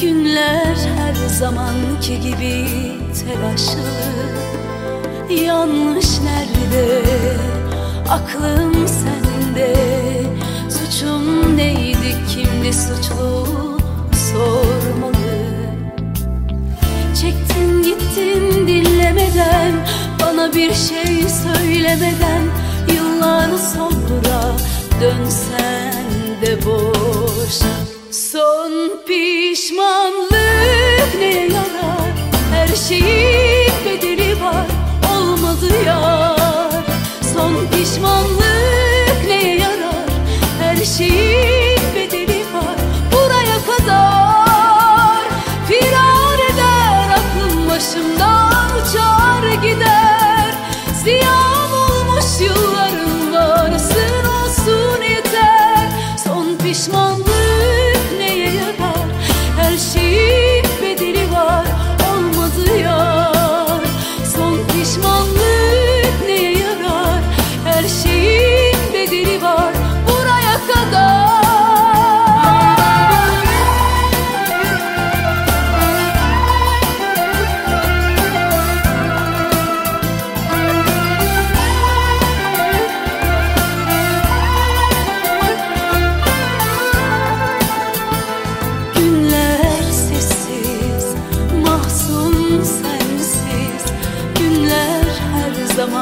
Günler her zamanki gibi telaşlı. Yanlış nerede, aklım sende. Suçum neydi, kimdi suçlu? Sormalı. Çektin gittin dinlemeden Bana bir şey söylemeden Yıllar sonra dönsen de boş Pişman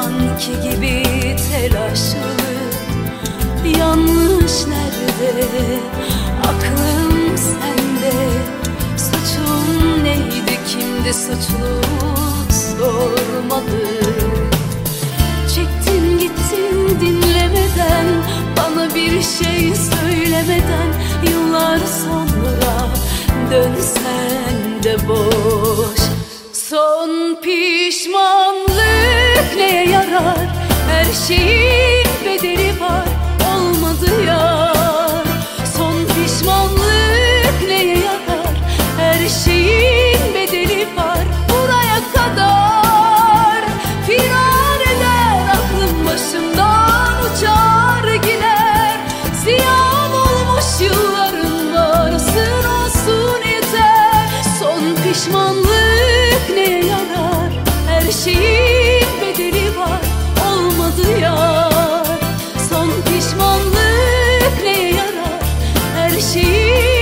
zamanki gibi telaşlı. Yanlış nerede, aklım sende. Suçum neydi, kimdi suçlu sormalı Çektin gittin dinlemeden Bana bir şey söylemeden Yıllar sonra dönsen Her 心。